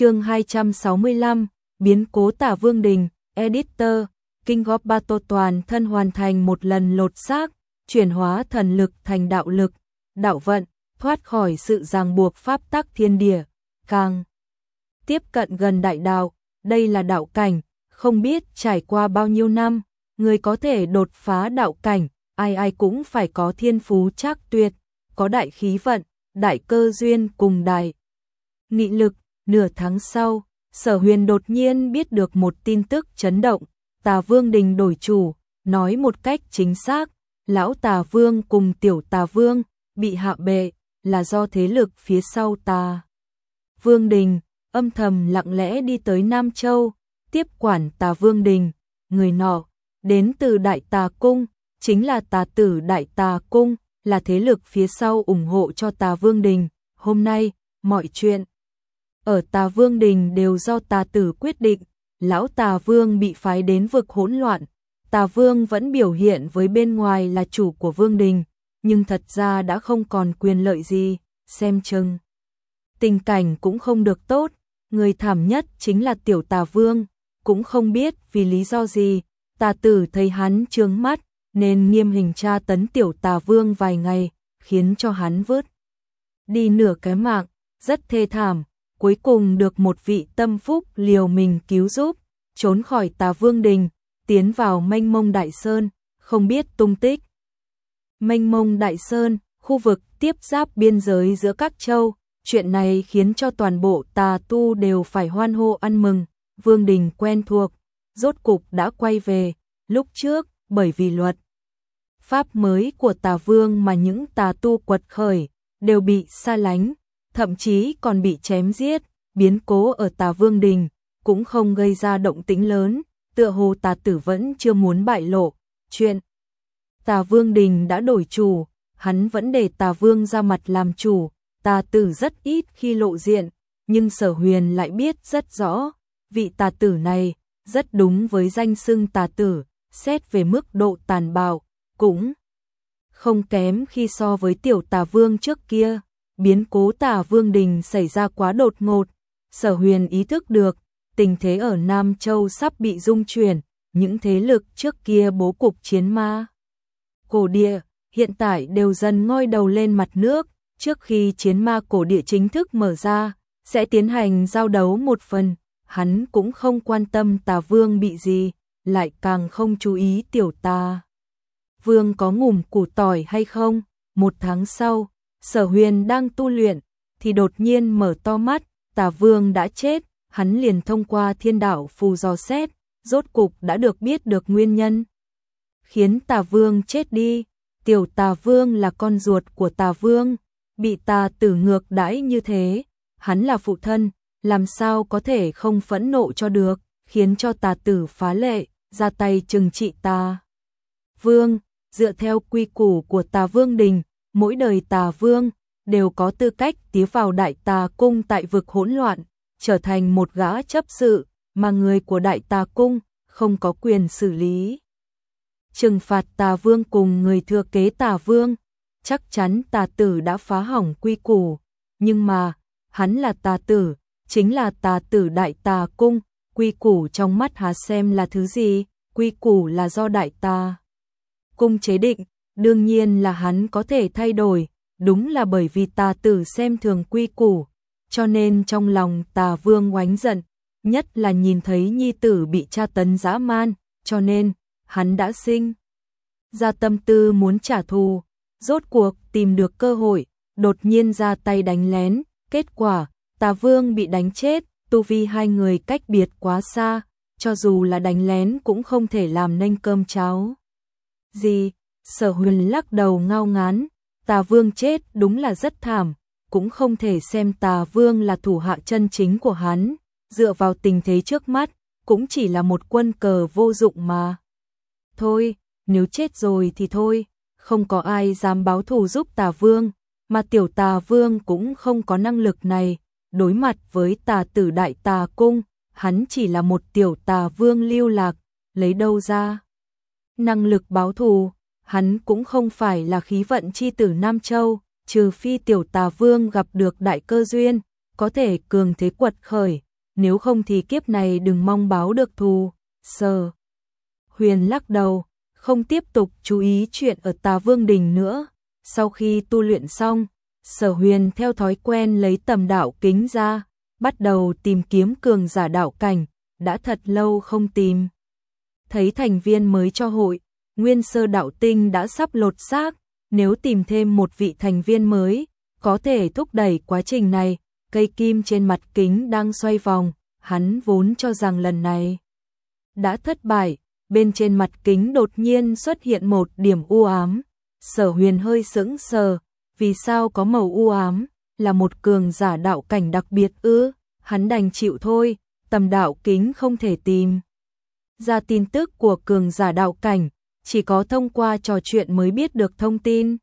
chương 265, biến cố tả vương đình, editor, kinh góp ba tô toàn thân hoàn thành một lần lột xác, chuyển hóa thần lực thành đạo lực, đạo vận, thoát khỏi sự ràng buộc pháp tắc thiên địa, càng tiếp cận gần đại đạo, đây là đạo cảnh, không biết trải qua bao nhiêu năm, người có thể đột phá đạo cảnh, ai ai cũng phải có thiên phú chắc tuyệt, có đại khí vận, đại cơ duyên cùng đại nghị lực, nửa tháng sau, Sở Huyền đột nhiên biết được một tin tức chấn động, Tà Vương đình đổi chủ, nói một cách chính xác, lão Tà Vương cùng tiểu Tà Vương bị hạ bệ là do thế lực phía sau Tà Vương đình âm thầm lặng lẽ đi tới Nam Châu, tiếp quản Tà Vương đình, người nọ đến từ Đại Tà cung, chính là Tà tử Đại Tà cung, là thế lực phía sau ủng hộ cho Tà Vương đình. Hôm nay, mọi chuyện ở Tà Vương Đình đều do Tà Tử quyết định, lão Tà Vương bị phái đến vực hỗn loạn, Tà Vương vẫn biểu hiện với bên ngoài là chủ của Vương Đình, nhưng thật ra đã không còn quyền lợi gì, xem chừng. Tình cảnh cũng không được tốt, người thảm nhất chính là tiểu Tà Vương, cũng không biết vì lý do gì, Tà Tử thấy hắn trướng mắt, nên nghiêm hình tra tấn tiểu Tà Vương vài ngày, khiến cho hắn vớt đi nửa cái mạng, rất thê thảm cuối cùng được một vị tâm phúc liều mình cứu giúp, trốn khỏi tà vương đình, tiến vào mênh mông đại sơn, không biết tung tích. Mênh mông đại sơn, khu vực tiếp giáp biên giới giữa các châu, chuyện này khiến cho toàn bộ tà tu đều phải hoan hô ăn mừng, vương đình quen thuộc, rốt cục đã quay về, lúc trước, bởi vì luật. Pháp mới của tà vương mà những tà tu quật khởi, đều bị xa lánh, thậm chí còn bị chém giết, biến cố ở Tà Vương Đình, cũng không gây ra động tĩnh lớn, tựa hồ Tà Tử vẫn chưa muốn bại lộ, chuyện. Tà Vương Đình đã đổi chủ, hắn vẫn để Tà Vương ra mặt làm chủ, Tà Tử rất ít khi lộ diện, nhưng Sở Huyền lại biết rất rõ, vị Tà Tử này rất đúng với danh xưng Tà Tử, xét về mức độ tàn bạo, cũng không kém khi so với tiểu Tà Vương trước kia biến cố tả vương đình xảy ra quá đột ngột, sở huyền ý thức được, tình thế ở Nam Châu sắp bị dung chuyển, những thế lực trước kia bố cục chiến ma. Cổ địa, hiện tại đều dần ngoi đầu lên mặt nước, trước khi chiến ma cổ địa chính thức mở ra, sẽ tiến hành giao đấu một phần, hắn cũng không quan tâm tà vương bị gì, lại càng không chú ý tiểu ta. Vương có ngủm củ tỏi hay không? Một tháng sau, Sở huyền đang tu luyện, thì đột nhiên mở to mắt, tà vương đã chết, hắn liền thông qua thiên đạo phù dò xét, rốt cục đã được biết được nguyên nhân. Khiến tà vương chết đi, tiểu tà vương là con ruột của tà vương, bị tà tử ngược đãi như thế, hắn là phụ thân, làm sao có thể không phẫn nộ cho được, khiến cho tà tử phá lệ, ra tay trừng trị tà. Vương, dựa theo quy củ của tà vương đình, mỗi đời tà vương đều có tư cách tiến vào đại tà cung tại vực hỗn loạn, trở thành một gã chấp sự, mà người của đại tà cung không có quyền xử lý. Trừng phạt tà vương cùng người thừa kế tà vương, chắc chắn tà tử đã phá hỏng quy củ, nhưng mà, hắn là tà tử, chính là tà tử đại tà cung, quy củ trong mắt hà xem là thứ gì, quy củ là do đại tà cung chế định, đương nhiên là hắn có thể thay đổi, đúng là bởi vì tà tử xem thường quy củ, cho nên trong lòng tà vương oánh giận, nhất là nhìn thấy nhi tử bị tra tấn dã man, cho nên hắn đã sinh. Ra tâm tư muốn trả thù, rốt cuộc tìm được cơ hội, đột nhiên ra tay đánh lén, kết quả tà vương bị đánh chết, tu vi hai người cách biệt quá xa, cho dù là đánh lén cũng không thể làm nên cơm cháo. Gì, Sở huyền lắc đầu ngao ngán, tà vương chết đúng là rất thảm, cũng không thể xem tà vương là thủ hạ chân chính của hắn, dựa vào tình thế trước mắt, cũng chỉ là một quân cờ vô dụng mà. Thôi, nếu chết rồi thì thôi, không có ai dám báo thù giúp tà vương, mà tiểu tà vương cũng không có năng lực này, đối mặt với tà tử đại tà cung, hắn chỉ là một tiểu tà vương lưu lạc, lấy đâu ra. Năng lực báo thù, hắn cũng không phải là khí vận chi tử Nam Châu, trừ phi tiểu tà vương gặp được đại cơ duyên, có thể cường thế quật khởi, nếu không thì kiếp này đừng mong báo được thù. Sở Huyền lắc đầu, không tiếp tục chú ý chuyện ở Tà Vương Đình nữa. Sau khi tu luyện xong, Sở Huyền theo thói quen lấy tầm đạo kính ra, bắt đầu tìm kiếm cường giả đạo cảnh, đã thật lâu không tìm. Thấy thành viên mới cho hội, nguyên sơ đạo tinh đã sắp lột xác, nếu tìm thêm một vị thành viên mới, có thể thúc đẩy quá trình này, cây kim trên mặt kính đang xoay vòng, hắn vốn cho rằng lần này đã thất bại, bên trên mặt kính đột nhiên xuất hiện một điểm u ám. Sở huyền hơi sững sờ, vì sao có màu u ám, là một cường giả đạo cảnh đặc biệt ư, hắn đành chịu thôi, tầm đạo kính không thể tìm. Ra tin tức của cường giả đạo cảnh, chỉ có thông qua trò chuyện mới biết được thông tin.